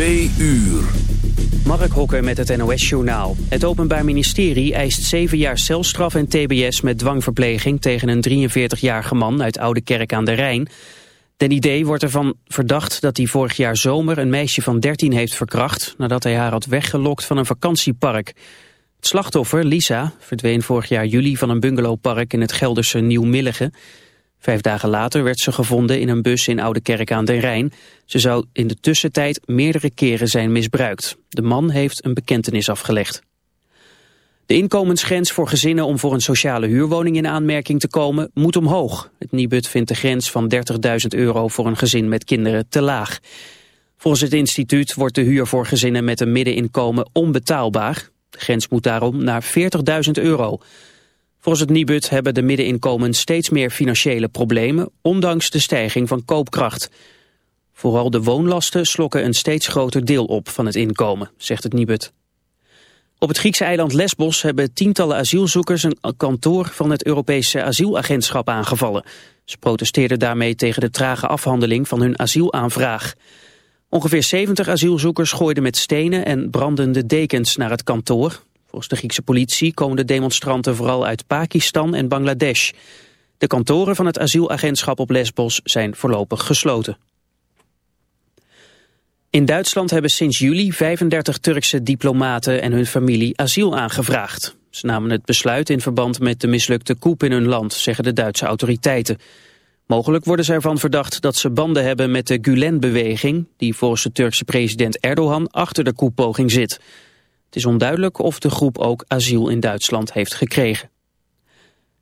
Twee uur. Mark Hokker met het NOS-journaal. Het Openbaar Ministerie eist zeven jaar celstraf en tbs met dwangverpleging... tegen een 43-jarige man uit Oude Kerk aan de Rijn. Den idee wordt ervan verdacht dat hij vorig jaar zomer... een meisje van 13 heeft verkracht... nadat hij haar had weggelokt van een vakantiepark. Het slachtoffer, Lisa, verdween vorig jaar juli van een bungalowpark... in het Gelderse Nieuw-Milligen... Vijf dagen later werd ze gevonden in een bus in Oude Kerk aan den Rijn. Ze zou in de tussentijd meerdere keren zijn misbruikt. De man heeft een bekentenis afgelegd. De inkomensgrens voor gezinnen om voor een sociale huurwoning in aanmerking te komen moet omhoog. Het Nibud vindt de grens van 30.000 euro voor een gezin met kinderen te laag. Volgens het instituut wordt de huur voor gezinnen met een middeninkomen onbetaalbaar. De grens moet daarom naar 40.000 euro. Volgens het Nibud hebben de middeninkomens steeds meer financiële problemen, ondanks de stijging van koopkracht. Vooral de woonlasten slokken een steeds groter deel op van het inkomen, zegt het Nibud. Op het Griekse eiland Lesbos hebben tientallen asielzoekers een kantoor van het Europese asielagentschap aangevallen. Ze protesteerden daarmee tegen de trage afhandeling van hun asielaanvraag. Ongeveer 70 asielzoekers gooiden met stenen en brandende dekens naar het kantoor. Volgens de Griekse politie komen de demonstranten vooral uit Pakistan en Bangladesh. De kantoren van het asielagentschap op Lesbos zijn voorlopig gesloten. In Duitsland hebben sinds juli 35 Turkse diplomaten en hun familie asiel aangevraagd. Ze namen het besluit in verband met de mislukte coup in hun land, zeggen de Duitse autoriteiten. Mogelijk worden ze ervan verdacht dat ze banden hebben met de Gulen-beweging... die volgens de Turkse president Erdogan achter de koepoging zit... Het is onduidelijk of de groep ook asiel in Duitsland heeft gekregen.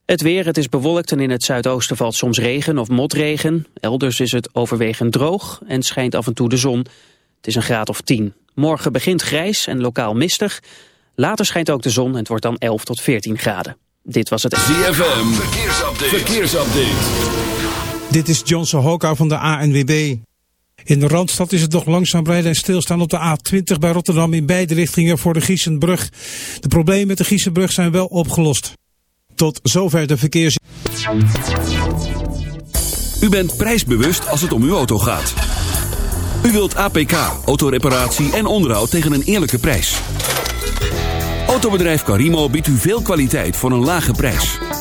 Het weer, het is bewolkt en in het zuidoosten valt soms regen of motregen. Elders is het overwegend droog en schijnt af en toe de zon. Het is een graad of 10. Morgen begint grijs en lokaal mistig. Later schijnt ook de zon en het wordt dan 11 tot 14 graden. Dit was het... ZFM, verkeersupdate. verkeersupdate. Dit is Johnson Hoka van de ANWB. In de Randstad is het nog langzaam rijden en stilstaan op de A20 bij Rotterdam in beide richtingen voor de Giesenbrug. De problemen met de Giesenbrug zijn wel opgelost. Tot zover de verkeers... U bent prijsbewust als het om uw auto gaat. U wilt APK, autoreparatie en onderhoud tegen een eerlijke prijs. Autobedrijf Carimo biedt u veel kwaliteit voor een lage prijs.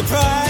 the prize.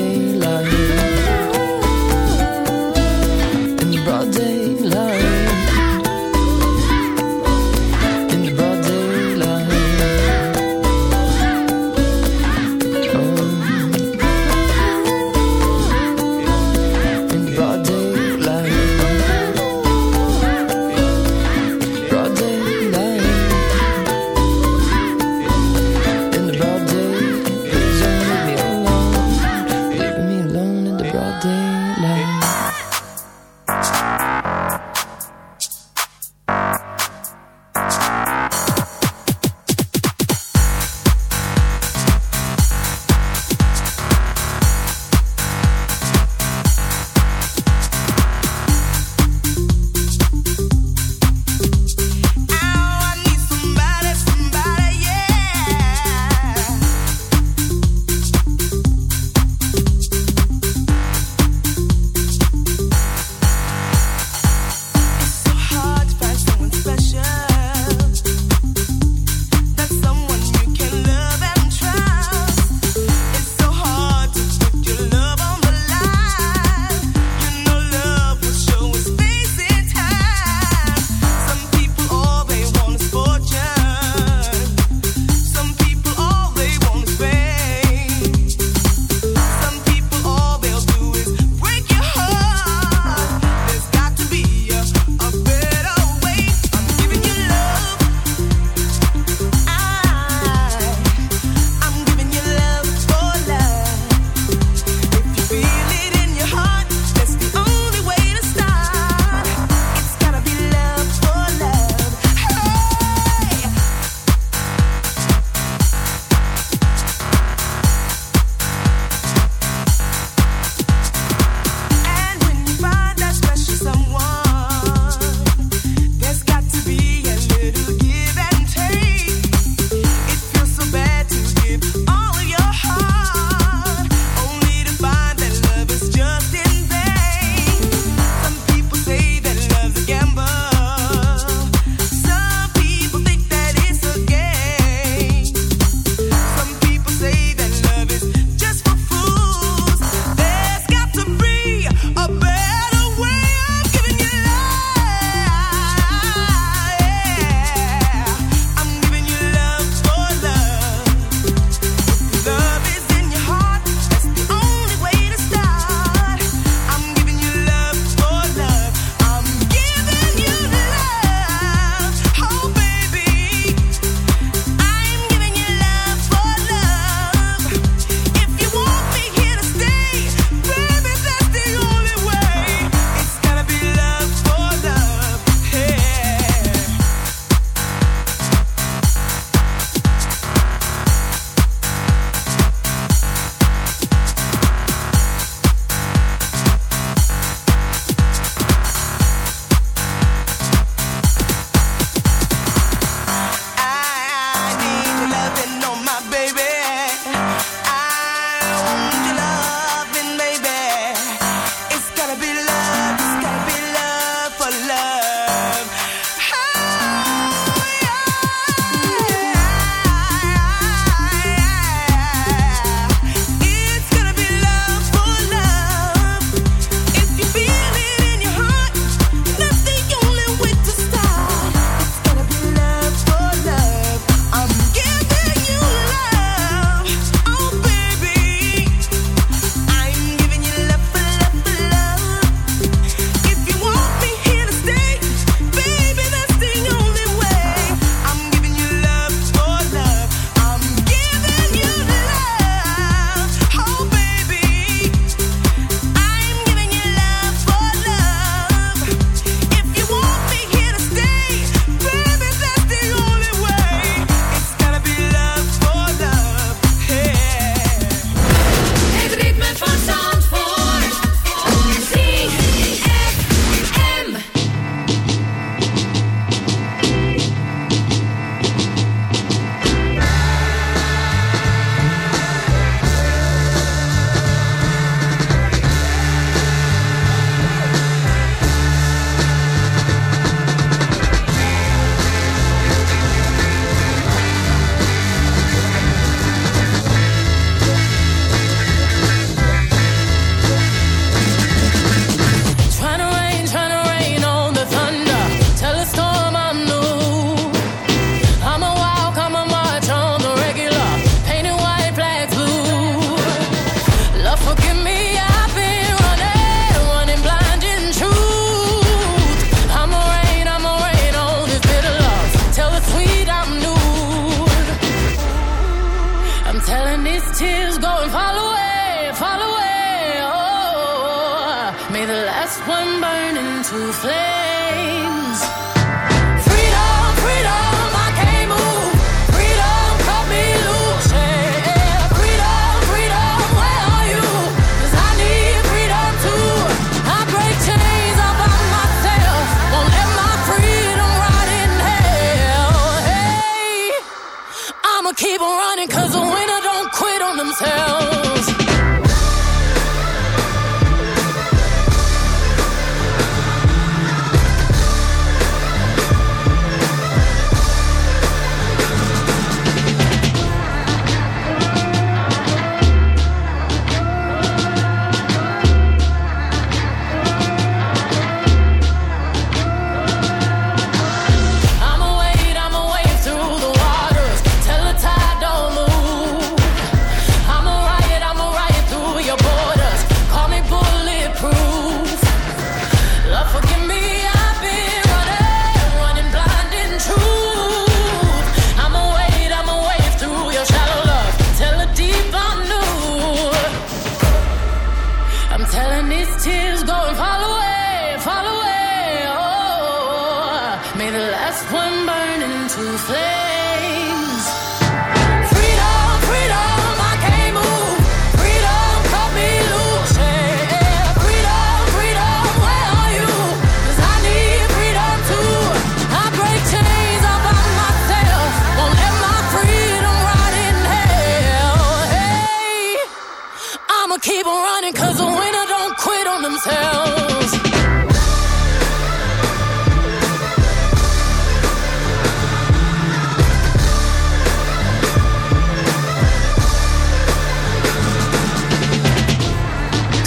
Burn into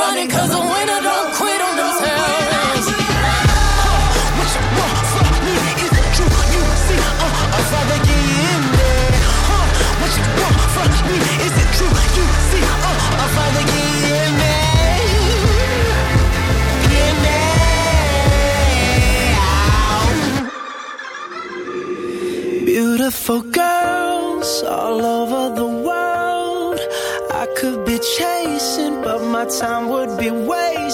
Running 'cause the winner don't quit on themselves. What you want from me? Is it true? You see, uh, I'd rather get in there. Huh? What you want from me? Is it true? You see, uh, I'd rather get in there. There. Beautiful girls